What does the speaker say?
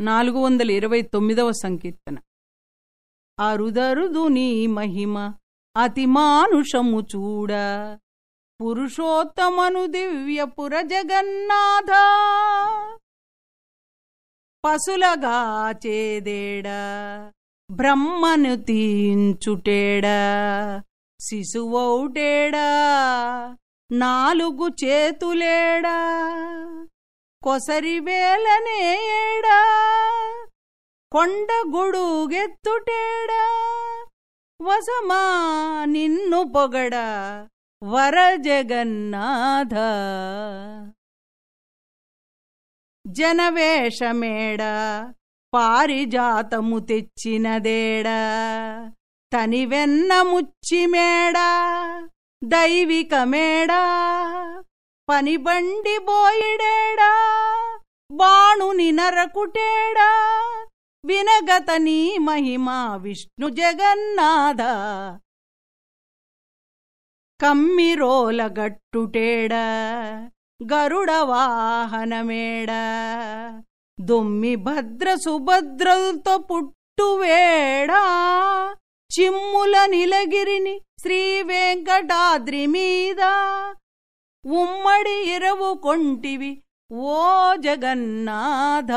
నాలుగు వందల ఇరవై తొమ్మిదవ సంకీర్తన. అరుదరుదు నీ మహిమ అతి మానుషము చూడ. పురుషోత్తమను దివ్యపుర జగన్నాథ. పసులగా చేదేడ బ్రహ్మను తీంచుటేడా. శిశువౌటేడా నాలుగు చేతులేడా. కొసరి వేలనేడా కొండ గొడుగెత్తుటేడా? వసమా నిన్ను పొగడ వర జగన్నాథ? జనవేషమేడ? పారిజాతము తెచ్చినదేడా? తనివెన్న ముచ్చిమేడా? దైవికమేడా? పనిబండి బోయిడేడా బాణుని నరకుటేడా వినగత నీ మహిమా విష్ణు జగన్నాథ. కమ్మిరోల గట్టుటేడా గరుడ వాహనమేడ దొమ్మి భద్ర సుభద్రలతో పుట్టువేడా చిమ్ముల నిలగిరిని శ్రీ వెంకటాద్రి మీద. ఉమ్మడి ఇరవు కొంటివి ఓ జగన్నాథ.